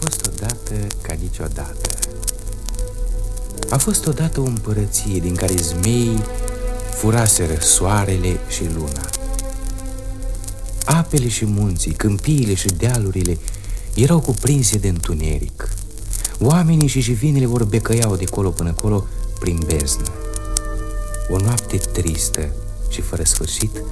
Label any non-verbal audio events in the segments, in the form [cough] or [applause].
fost odată ca niciodată. A fost odată o împărăție din care zmei furaseră soarele și luna. Apele și munții, câmpiile și dealurile erau cuprinse de întuneric. Oamenii și jivinele vor becăiau de colo până colo prin beznă. O noapte tristă și fără sfârșit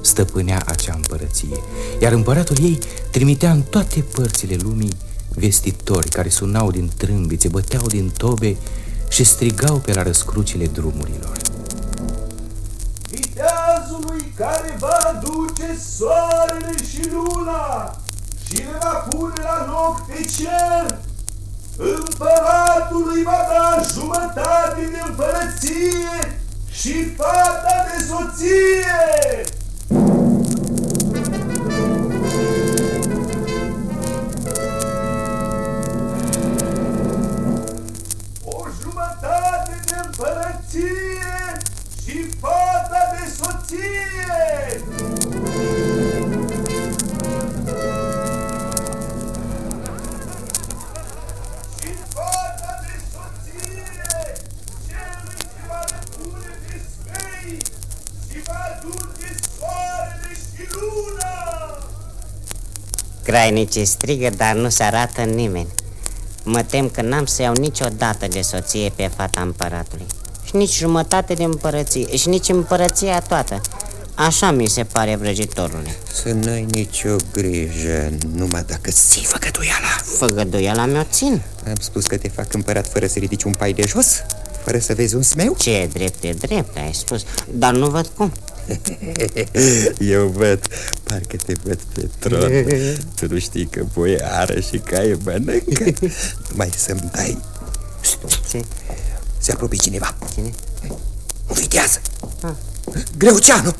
stăpânea acea împărăție Iar împăratul ei trimitea în toate părțile lumii vestitori care sunau din trâmbițe, băteau din tobe și strigau pe la răscrucile drumurilor. Viteazului care va aduce soarele și luna și le va pune la loc pe cer, împăratului va da jumătate de împărăție și fata de soție! Crainice strigă, dar nu se arată nimeni. Mă tem că n-am să iau niciodată de soție pe fata împăratului Și nici jumătate de împărăție. Și nici împărăția toată. Așa mi se pare, vrăjitorule Să n-ai nicio grijă Numai dacă ții făgăduiala. Făgăduiala mi-o țin. Am spus că te fac împărat fără să ridici un pai de jos Fără să vezi un smeu? Ce e drept, e drept, ai spus. Dar nu văd cum. [laughs] Eu văd, parcă te văd pe tron. [laughs] Tu nu știi că boiară și caie mănâncă. [laughs] Mai să-mi dai. Ce? Se apropie cineva. Cine? Învitează ah. Greuceanu.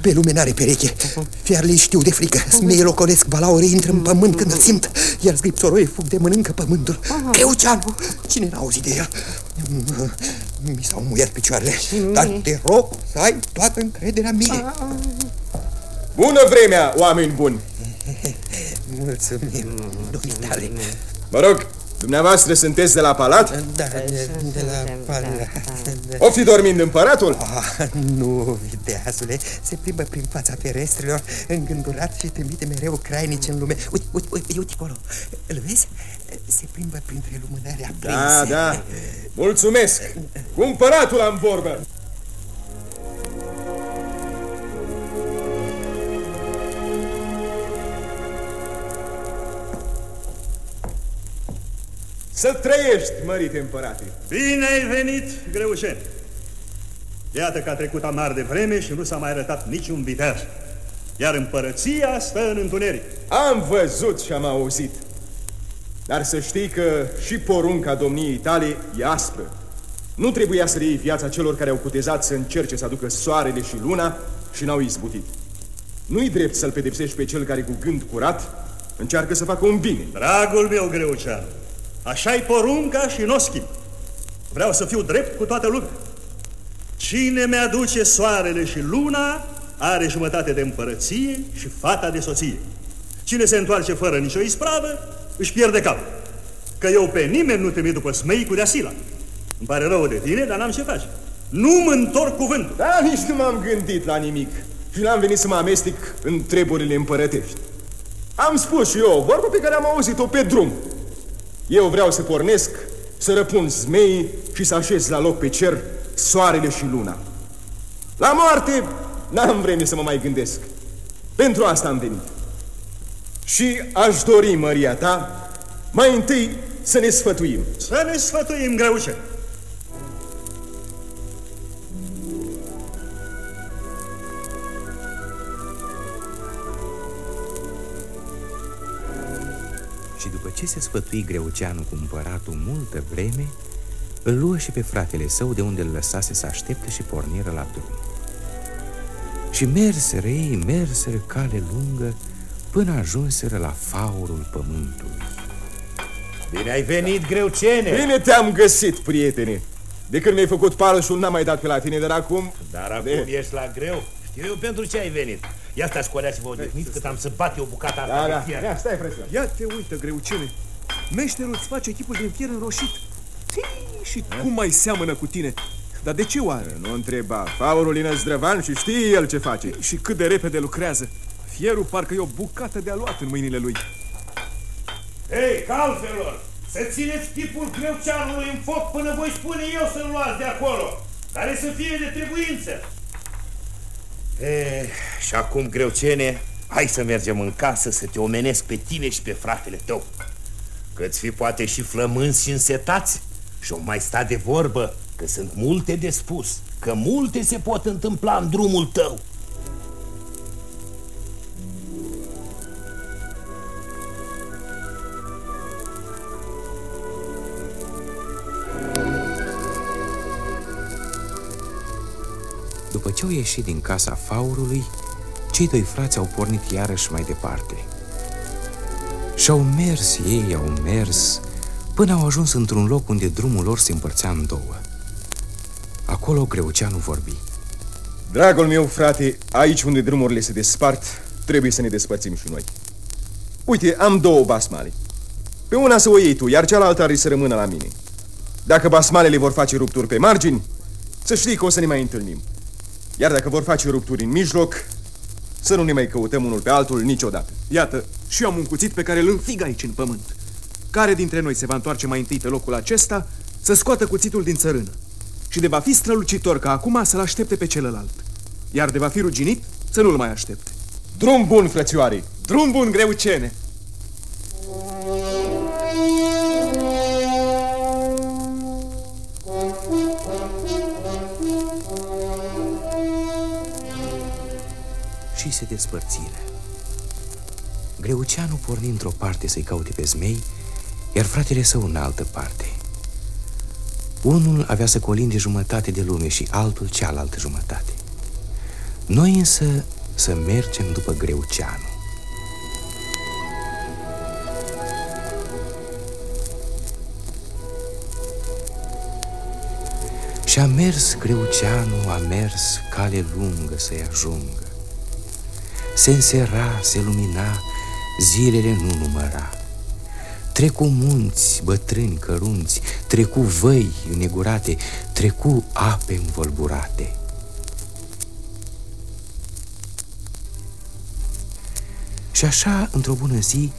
Pe lume n-are pereche. Fiarele știu de frică. Smeie locolesc, balaure intră în pământ când îl simt. Iar scripțoroie fug de mănâncă pământul. Greuceanu. Cine n-a auzit de el? Mi s-au muiat picioarele. Dar te rog să ai toată încrederea mine. Bună vremea, oameni buni! [laughs] Mulțumim, domnitale Mă rog, Dumneavoastră sunteți de la palat? Da, de, de la palat. O fi dormind împăratul? Ah, nu, videazule Se plimbă prin fața ferestrilor Îngândurat și trimite mereu crainici în lume. Uite, uite, uite, uite acolo. Îl vezi? Se plimbă printre lumânări aprinse Da, da. Mulțumesc. Cu împăratul am vorbă Să trăiești, mărite împărate! Bine ai venit, Greușen! Iată că a trecut amar de vreme și nu s-a mai arătat niciun viteaz. Iar împărăția stă în întuneric. Am văzut și am auzit. Dar să știi că și porunca domniei tale e aspră. Nu trebuia să iei viața celor care au cutezat să încerce să aducă soarele și luna și n-au izbutit. Nu-i drept să-l pedepsești pe cel care cu gând curat încearcă să facă un bine. Dragul meu, Greucean, Așa-i porunca și nu o schimb. Vreau să fiu drept cu toată lumea. Cine mi-aduce soarele și luna are jumătate de împărăție și fata de soție. Cine se întoarce fără nicio ispravă, își pierde capul. Că eu pe nimeni nu trimit după smei de asila. Îmi pare rău de tine, dar n-am ce face. Nu mă întorc cuvântul. Da, nici nu m-am gândit la nimic. Și n-am venit să mă amestec în treburile împărătești. Am spus și eu, vorba pe care am auzit-o pe drum. Eu vreau să pornesc, să răpun zmei și să așez la loc pe cer soarele și luna. La moarte n-am vreme să mă mai gândesc. Pentru asta am venit. Și aș dori, Maria ta, mai întâi să ne sfătuim. Să ne sfătuim, greuce. Se sfătui Greuceanu cu împăratul multă vreme, îl luă și pe fratele său de unde îl lăsase să aștepte și porniră la drum. Și merseră ei, merseră cale lungă, până ajunseră la faurul pământului. Bine ai venit, Greucene! Bine te-am găsit, prietene! De când mi-ai făcut palșul, n-am mai dat pe la tine, dar acum... Dar acum de... ești la greu. Știu eu pentru ce ai venit. Ia stați cu alea și vă odihniți cât am să bat eu bucata asta da, da. Ia, stai, frăsă. Ia te uită, greucene. Meșterul îți face chipul din fier înroșit. Tii, și cum mai seamănă cu tine? Dar de ce oare? Nu întreba. Faurul e năzdrăvan și știe el ce face. Și cât de repede lucrează. Fierul parcă e o bucată de aluat în mâinile lui. Hei, calfelor! Să țineți tipul greuceanului în foc până voi spune eu să-l luați de acolo, care să fie de trebuință. E, și acum, greucene, hai să mergem în casă să te omenesc pe tine și pe fratele tău. Că-ți fi poate și flămânzi și însetați și o mai sta de vorbă, că sunt multe de spus, că multe se pot întâmpla în drumul tău. Ce au ieșit din casa faurului, cei doi frați au pornit iarăși mai departe. Și-au mers ei, au mers, până au ajuns într-un loc unde drumul lor se împărțea în două. Acolo Greuceanu vorbi. Dragul meu, frate, aici unde drumurile se despart, trebuie să ne despărțim și noi. Uite, am două basmale. Pe una să o iei tu, iar cealaltă are să rămână la mine. Dacă basmalele vor face rupturi pe margini, să știi că o să ne mai întâlnim. Iar dacă vor face rupturi în mijloc, să nu ne mai căutăm unul pe altul niciodată. Iată, și eu am un cuțit pe care îl înfig aici în pământ. Care dintre noi se va întoarce mai întâi pe locul acesta să scoată cuțitul din țărână? Și de va fi strălucitor ca acum să-l aștepte pe celălalt. Iar de va fi ruginit să nu-l mai aștepte. Drum bun, frățioare! Drum bun, greucene! Și se despărțire. Greuceanu porni într-o parte să-i caute pe zmei, iar fratele său în altă parte. Unul avea să colinde jumătate de lume și altul cealaltă jumătate. Noi însă să mergem după Greuceanu. Și a mers Greuceanu, a mers cale lungă să-i ajungă. Se însera, se lumina, zilele nu număra. Trecu munți, bătrâni, cărunți, trecu văi negurate, trecu ape învolburate. Și așa, într-o bună zi,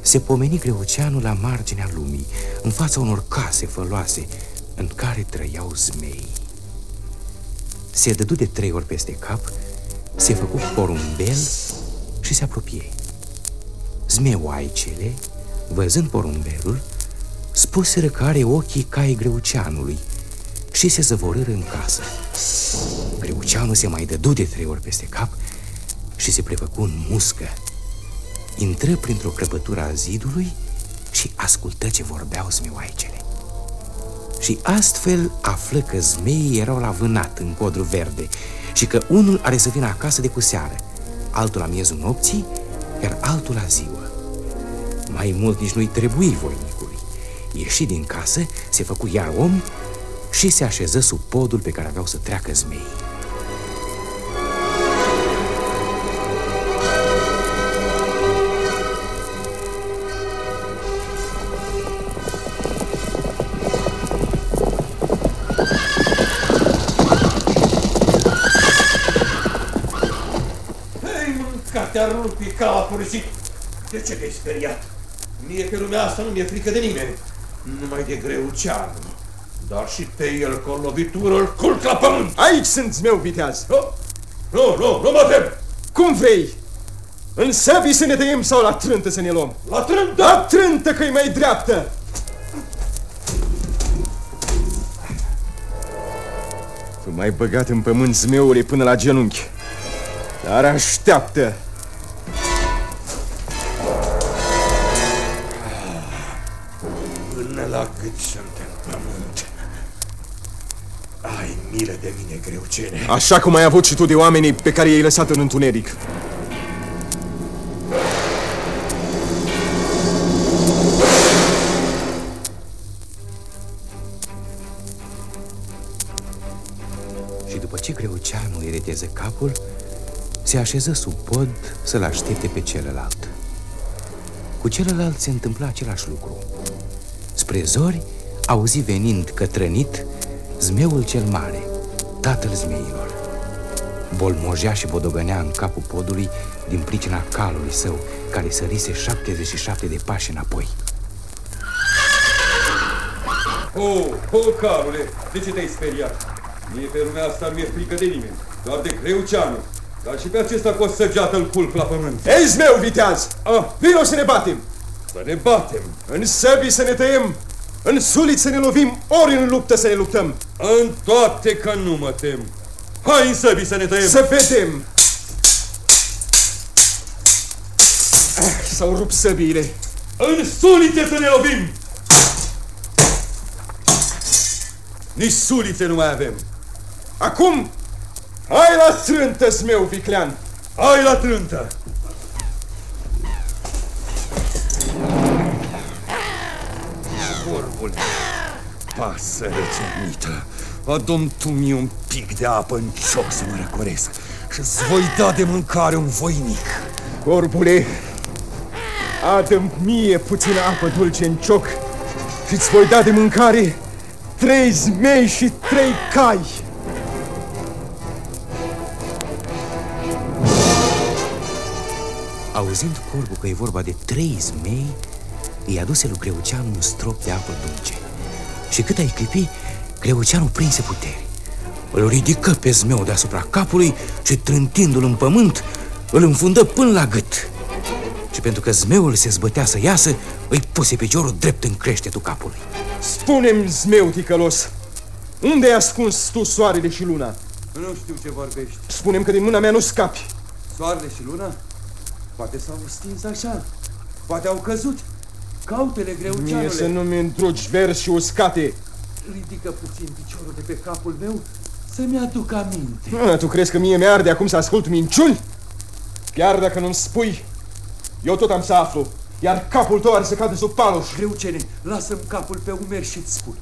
se pomeni Greuceanul la marginea lumii, în fața unor case făloase, în care trăiau zmei. Se dădu de trei ori peste cap, se făcu porumbel și se apropie. Zmeoaicele, văzând porumbelul, spuseră că are ochii cai greuceanului și se zăvorâră în casă. Greuceanul se mai dădu de trei ori peste cap și se prefăcu în muscă. Intră printr-o crăpătură a zidului și ascultă ce vorbeau zmeoaicele. Și astfel află că zmeii erau la vânat în codru verde și că unul are să vină acasă de cu seară, altul la miezul nopții, iar altul la ziua. Mai mult nici nu-i trebuie voinicului. Ieși din casă, se făcu iar om și se așeză sub podul pe care aveau să treacă zmeii. Te-ar rupi capul și... De ce te-ai speriat? Mie pe lumea asta nu mi-e frică de nimeni. Numai de greucean. Dar și pe el cu o lovitură îl culc la pământ. Aici sunt meu viteaz. Nu, nu, nu, nu mă tem. Cum vrei? În săbii să ne tăiem sau la trântă să ne luăm? La trântă? La trântă că-i mai dreaptă. Tu m-ai băgat în pământ zmeure până la genunchi. Dar așteaptă milă de mine, greucene. Așa cum ai avut și tu de oamenii pe care i-ai lăsat în întuneric. Și după ce Greuceanu îi reteză capul, se așeză sub pod să-l aștepte pe celălalt. Cu celălalt se întâmpla același lucru. Spre zori, auzi venind cătrănit zmeul cel mare, tatăl zmeilor. Bolmojea și bodogănea în capul podului din pricina calului său, care sărise 77 de pași înapoi. Oh, oh, calule, de ce te-ai speriat? Mie pe lumea asta nu mi-e frică de nimeni, doar de Creuceanu. Dar și pe acesta cu o săgeată îl culp la pământ. Ei, zmeu, viteaz! Ah, vino să ne batem! Să ne batem! În săbii să ne tăiem, în suliți să ne lovim, ori în luptă să ne luptăm. În toate că nu mă tem. Hai în săbii să ne tăiem! Să vedem! Ah, S-au rupt săbiile. În sulițe să ne lovim! Nici sulițe nu mai avem. Acum, hai la strântă, smeu viclean! Hai la trântă! Corbule, pasăre cernită, adu tu mie un pic de apă în cioc să mă răcoresc și-ți voi da de mâncare un voinic. Corbule, adă mie puțină apă dulce în cioc și-ți voi da de mâncare trei zmei și trei cai. Auzind corbul că e vorba de trei zmei, îi aduse lui Greuceanu un strop de apă dulce. Și cât ai clipi, Greuceanu prinse putere. Îl ridică pe zmeu deasupra capului și, trântindu-l în pământ, îl înfundă până la gât. Și pentru că zmeul se zbătea să iasă, îi puse piciorul drept în creștetul capului. Spune-mi, zmeu ticălos, unde ai ascuns tu soarele și luna? Nu știu ce vorbești. Spune-mi că din mâna mea nu scapi. Soarele și luna? Poate s-au stins așa. Poate au căzut. Cautele, greuceanule. Mie să nu-mi îndrugi verzi și uscate. Ridică puțin piciorul de pe capul meu să-mi aduc aminte. A, tu crezi că mie mi-arde acum să ascult minciuni? Chiar dacă nu-mi spui, eu tot am să aflu. Iar capul tău are să cadă sub paloș. Greucene, lasă-mi capul pe umeri și-ți spun.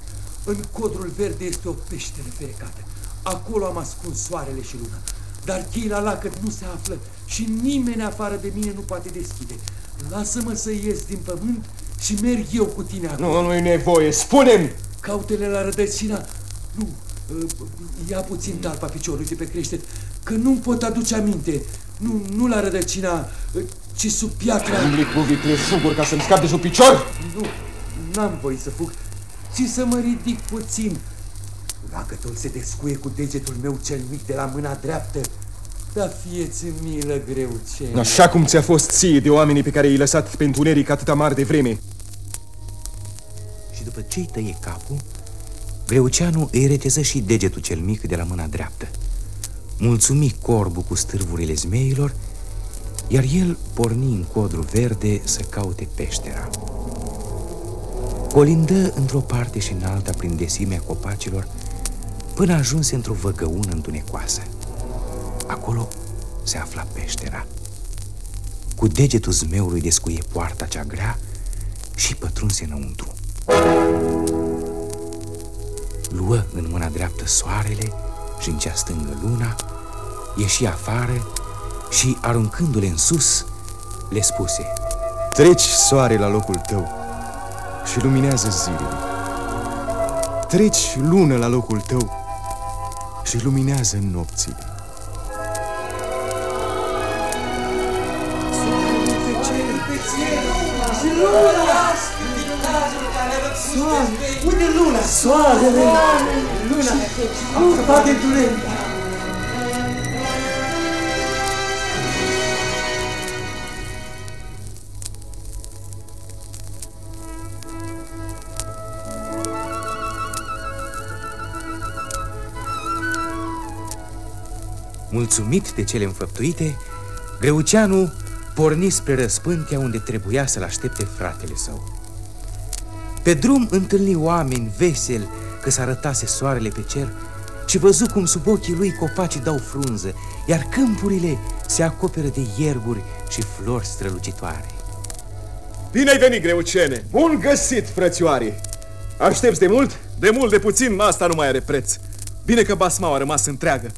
În codrul verde este o peșteră ferecată. Acolo am ascuns soarele și luna. Dar cheii la lacăt nu se află și nimeni afară de mine nu poate deschide. Lasă-mă să ies din pământ și merg eu cu tine acolo. Nu, nu-i nevoie. Spune-mi! Cautele la rădăcina. Nu, uh, ia puțin talpa piciorului de pe creștet, că nu-mi pot aduce aminte. Nu, nu la rădăcina, uh, ci sub piatra. Umbli cu vicleșuguri ca să-mi scap de sub picior? Nu, n-am voie să fug, ci să mă ridic puțin. Lacătul se descuie cu degetul meu cel mic de la mâna dreaptă. Da fieți milă greu ce. Așa cum ți-a fost ție de oamenii pe care i-ai lăsat pe întuneric atâta mare de vreme. Și după ce îi tăie capul, Greuceanu îi reteză și degetul cel mic de la mâna dreaptă. Mulțumi corbul cu stârvurile zmeilor, iar el porni în codru verde să caute peștera. Colindă într-o parte și în alta prin desimea copacilor, până ajunse într-o văgăună întunecoasă. Acolo se afla peștera. Cu degetul zmeului descuie poarta cea grea și pătrunse înăuntru. Luă în mâna dreaptă soarele și în cea stângă luna, ieși afară și, aruncându-le în sus, le spuse Treci soare la locul tău și luminează zilele. Treci lună la locul tău și luminează nopțile. Unde luna? Soarele! Luna! Am scăpat de întuneric! Mulțumit de cele înfăptuite, Greuceanu porni spre răspântea unde trebuia să-l aștepte fratele său. Pe drum întâlni oameni veseli că s-arătase soarele pe cer și văzu cum sub ochii lui copacii dau frunză, iar câmpurile se acoperă de ierburi și flori strălucitoare. Bine ai venit, greucene! Bun găsit, frățioare! Aștepți de mult? De mult, de puțin, asta nu mai are preț. Bine că basmaua a rămas întreagă.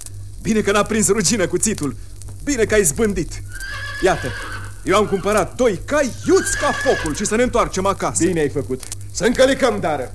Bine că n-a prins rugină cuțitul. Bine că ai zbândit. Iată, Eu am cumpărat doi cai iuți ca focul și să ne întoarcem acasă. Bine ai făcut. Să încălicăm, dară.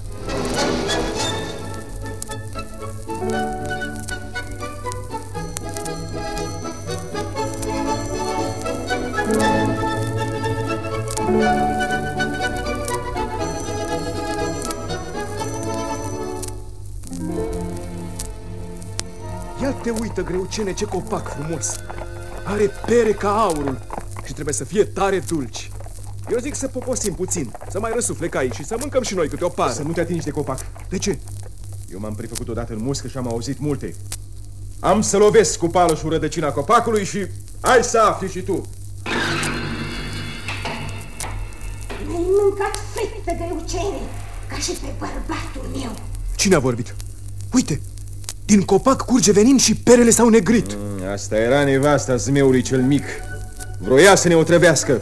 Ia te uită, greucene, ce copac frumos. Are pere ca aurul și trebuie să fie tare dulci. Eu zic să poposim puțin, să mai răsufle caii și să mâncăm și noi câte o pară. Să nu te atingi de copac. De ce? Eu m-am prefăcut odată în muscă și am auzit multe. Am să lovesc cu paloșul rădăcina copacului și ai să afli și tu. Mi-ai mâncat frică, greucene, ca și pe bărbatul meu. Cine a vorbit? Uite, din copac curge venin și perele s-au negrit. Mm, asta era nevasta zmeului cel mic. Vroia să ne otrăvească.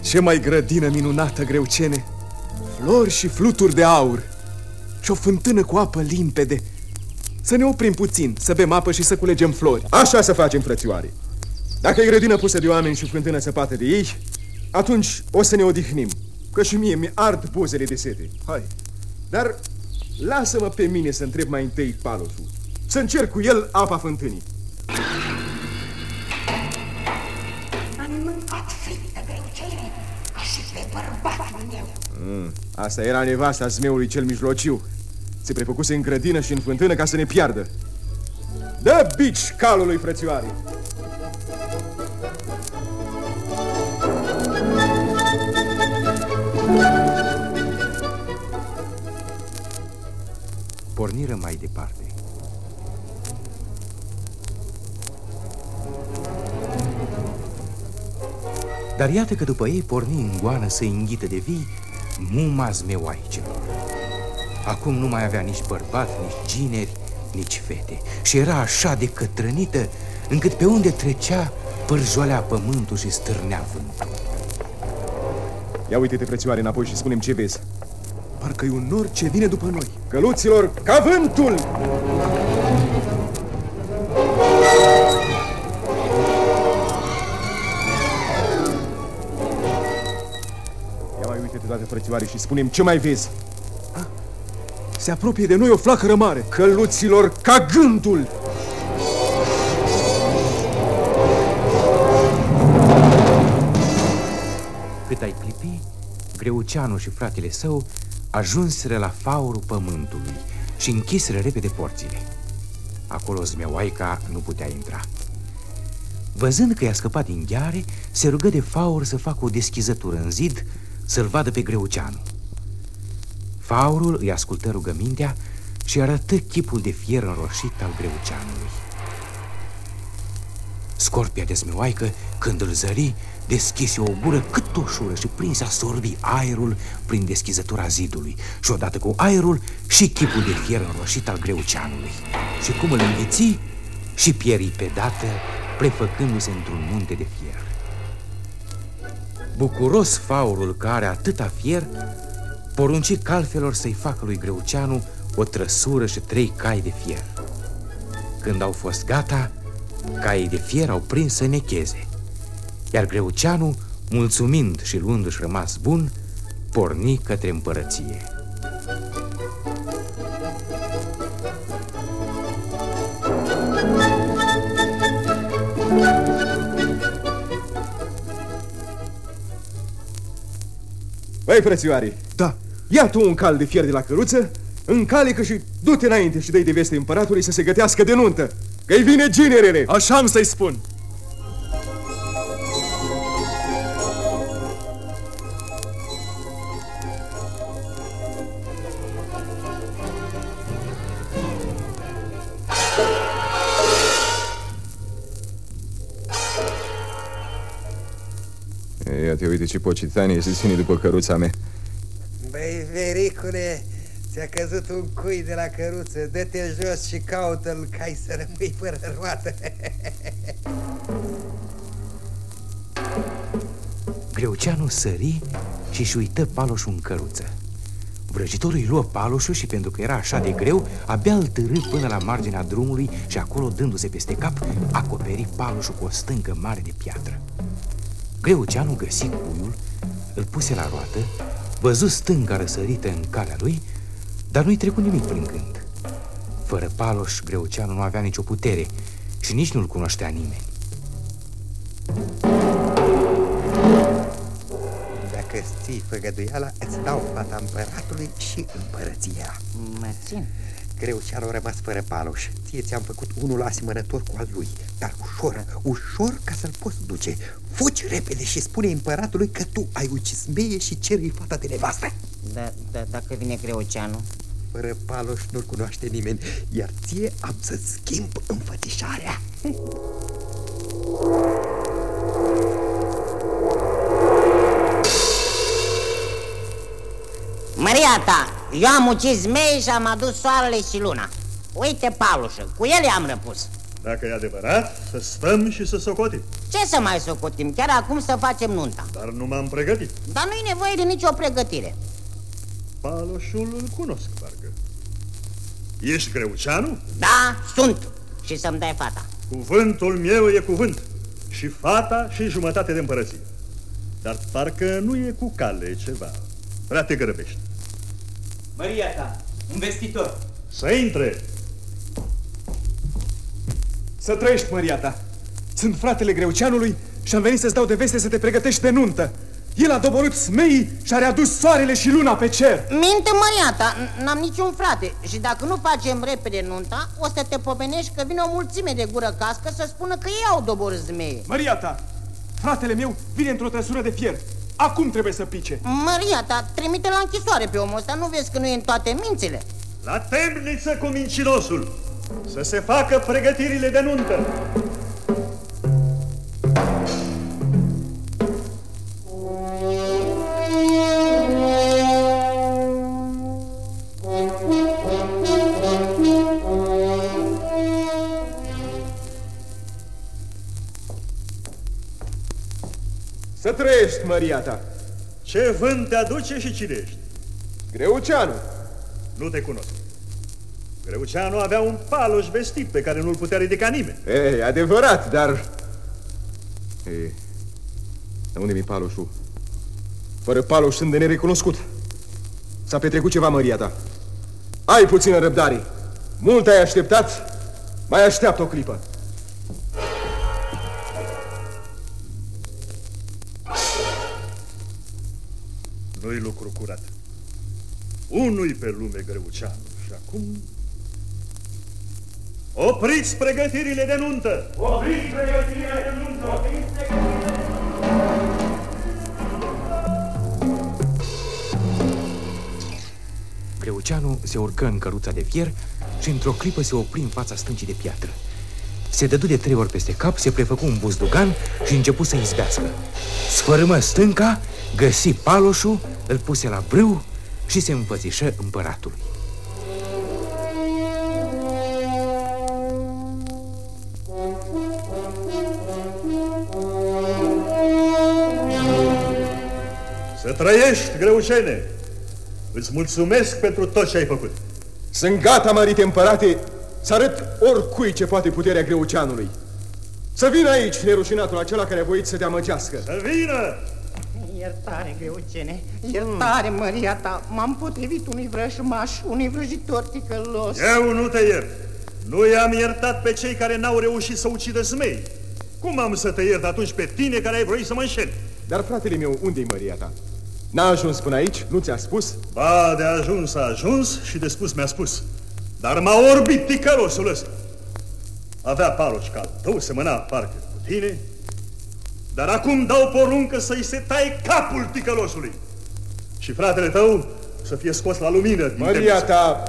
Ce mai grădină minunată, greucene! Flori și fluturi de aur și o fântână cu apă limpede. Să ne oprim puțin, să bem apă și să culegem flori. Așa să facem, frățioare. Dacă e grădină pusă de oameni și fântână săpată de ei, atunci o să ne odihnim, că și mie mi ard buzele de sete. Hai. Dar lasă-mă pe mine să întreb mai întâi palosul. Să încerc cu el apa fântânii. Am mâncat frică, greucene, ca și pe bărbatul meu. Mm, asta era nevasta zmeului cel mijlociu. Se prefăcuse în grădină și în fântână ca să ne piardă. Dă bici calului, frățioare! Porniră mai departe. Dar iată că după ei porni în goană să înghită de vii muma zmeoaicelor. Acum nu mai avea nici bărbat, nici gineri, nici fete Și era așa de cătrănită încât pe unde trecea pârjoalea pământul și stârnea vântul Ia uite-te, frățioare, înapoi și spunem ce vezi Parcă e un nor ce vine după noi Căluților, ca vântul! Ia mai uite-te toate, frățioare, și spunem ce mai vezi Se apropie de noi o flacără mare Căluților, ca gândul! Cât ai clipi, Greuceanu și fratele său ajunseră la faurul pământului și închiseră repede porțile. Acolo zmeoaica nu putea intra. Văzând că i-a scăpat din gheare, se rugă de faur să facă o deschizătură în zid să-l vadă pe Greuceanu. Faurul îi ascultă rugămintea și arătă chipul de fier înroșit al Greuceanului. Scorpia de zmeoaică, când îl zări, deschise o gură cât ușură și prinse a sorbi aerul prin deschizătura zidului și odată cu aerul și chipul de fier înroșit al greuceanului. Și cum îl înghiți și pieri pe dată, prefăcându-se într-un munte de fier. Bucuros faurul care are atâta fier, porunci calfelor să-i facă lui Greuceanu o trăsură și trei cai de fier. Când au fost gata, caii de fier au prins să necheze iar Greuceanu, mulțumind și luându-și rămas bun, porni către împărăție. Băi, frățioare! Da. Ia tu un cal de fier de la căruță, încalică și du-te înainte și dă de veste împăratului să se gătească de nuntă, că-i vine ginerele! Așa am să-i spun! Ia te uite ce pocitanie se ține după căruța mea. Băi, vericule, ți-a căzut un cui de la căruță Dă-te jos și caută-l ca să rămâi fără roată Greuceanu sări și își uită paloșul în căruță. Vrăjitorul îi luă paloșul și pentru că era așa de greu, abia îl târâ până la marginea drumului și acolo, dându-se peste cap, acoperi paloșul cu o stâncă mare de piatră. Greuceanu găsi cuiul, îl puse la roată, văzu stânca răsărită în calea lui, dar nu-i trecut nimic prin gând. Fără paloș, Greuceanu nu avea nicio putere și nici nu-l cunoștea nimeni. Dacă ții făgăduiala, îți dau fata împăratului și împărăția. Mă țin. Greu și-a rămas fără paloș. Ție ți-am făcut unul asemănător cu al lui, dar ușor, ușor ca să-l poți duce. Fugi repede și spune împăratului că tu ai ucis meie și ceri fata de nevastă. Da, da, dacă vine Greuceanu? Fără paloș nu-l cunoaște nimeni, iar ție am să-ți schimb înfățișarea. Maria ta, eu am ucis zmei și am adus soarele și luna. Uite, Paulușă, cu ele am răpus. Dacă e adevărat, să stăm și să socotim. Ce să mai socotim? Chiar acum să facem nunta. Dar nu m-am pregătit. Dar nu-i nevoie de nicio pregătire. Paloșul îl cunosc, parcă. Ești greuceanu? Da, sunt. Și să-mi dai fata. Cuvântul meu e cuvânt. Și fata și jumătate de împărăție. Dar parcă nu e cu cale ceva. Prea te grăbești. Maria ta, un vestitor. Să intre! Să trăiești, Maria ta. Sunt fratele Greuceanului și am venit să-ți dau de veste să te pregătești de nuntă. El a doborât smeii și a readus soarele și luna pe cer. Minte, Maria ta, n-am niciun frate și dacă nu facem repede nunta, o să te pomenești că vine o mulțime de gură cască să spună că ei au doborât zmeie. Maria ta, fratele meu vine într-o trăsură de fier. Acum trebuie să pice. Maria ta, trimite la închisoare pe omul ăsta, nu vezi că nu e în toate mințile? La temniță cu mincinosul! Să se facă pregătirile de nuntă! Trăiești, Maria ta. Ce vânt te aduce și cine ești? Greuceanu. Nu te cunosc. Greuceanu avea un paloș vestit pe care nu-l putea ridica nimeni. E, adevărat, dar... E, de unde mi paloșul? Fără paloș sunt de nerecunoscut. S-a petrecut ceva, Maria ta. Ai puțină răbdare. Mult ai așteptat, mai așteaptă o clipă. Lucru curat. Unui pe lume greuceanu și acum... Opriți pregătirile de nuntă! Opriți pregătirile de nuntă! Opriți pregătirile de Greuceanu se urcă în căruța de fier și într-o clipă se opri în fața stâncii de piatră. Se dădu de trei ori peste cap, se prefăcu un buzdugan și începu să izbească. Sfărâmă stânca, găsi paloșul, îl puse la brâu și se înfățișă împăratului. Să trăiești, greucene! Îți mulțumesc pentru tot ce ai făcut. Sunt gata, mărite împărate, să arăt oricui ce poate puterea greuceanului. Să vină aici nerușinatul acela care a voit să te amăgească. Să vină! Iertare, Greucene, iertare, Maria ta, m-am potrivit unui vrăjmaș, unui vrăjitor ticălos. Eu nu te iert. Nu i-am iertat pe cei care n-au reușit să ucidă smei. Cum am să te iert atunci pe tine care ai vrut să mă înșeli? Dar, fratele meu, unde-i Maria ta? N-a ajuns până aici? Nu ți-a spus? Ba, de ajuns a ajuns și de spus mi-a spus. Dar m-a orbit ticălosul ăsta. Avea paloci ca al tău, semăna parcă cu tine, dar acum dau poruncă să-i se taie capul ticălosului. Și fratele tău să fie scos la lumină din Maria temniță. ta,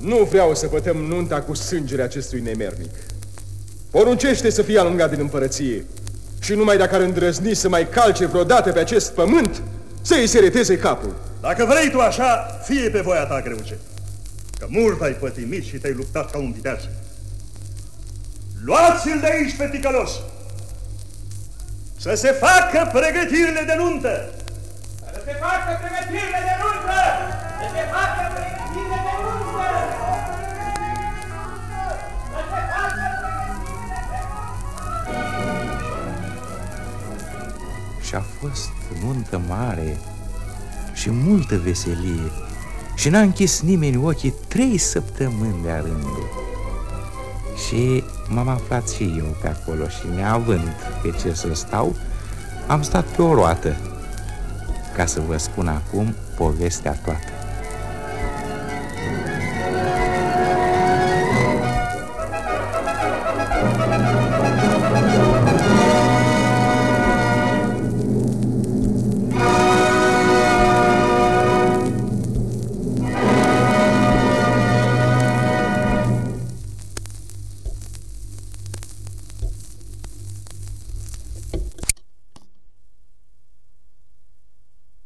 nu vreau să pătăm nunta cu sângele acestui nemernic. Poruncește să fie alungat din împărăție și numai dacă ar îndrăzni să mai calce vreodată pe acest pământ, să-i se reteze capul. Dacă vrei tu așa, fie pe voia ta, greuce. Că mult ai pătimit și te-ai luptat ca un viteaz. Luați-l de aici pe ticălos! Să se facă pregătirile de nuntă! se facă pregătirile de nuntă! Să se facă pregătirile de nuntă! Să se facă Și a fost nuntă mare și multă veselie și n-a închis nimeni ochii trei săptămâni de rândul. Și m-am aflat și eu pe acolo și neavând pe ce să stau, am stat pe o roată ca să vă spun acum povestea toată.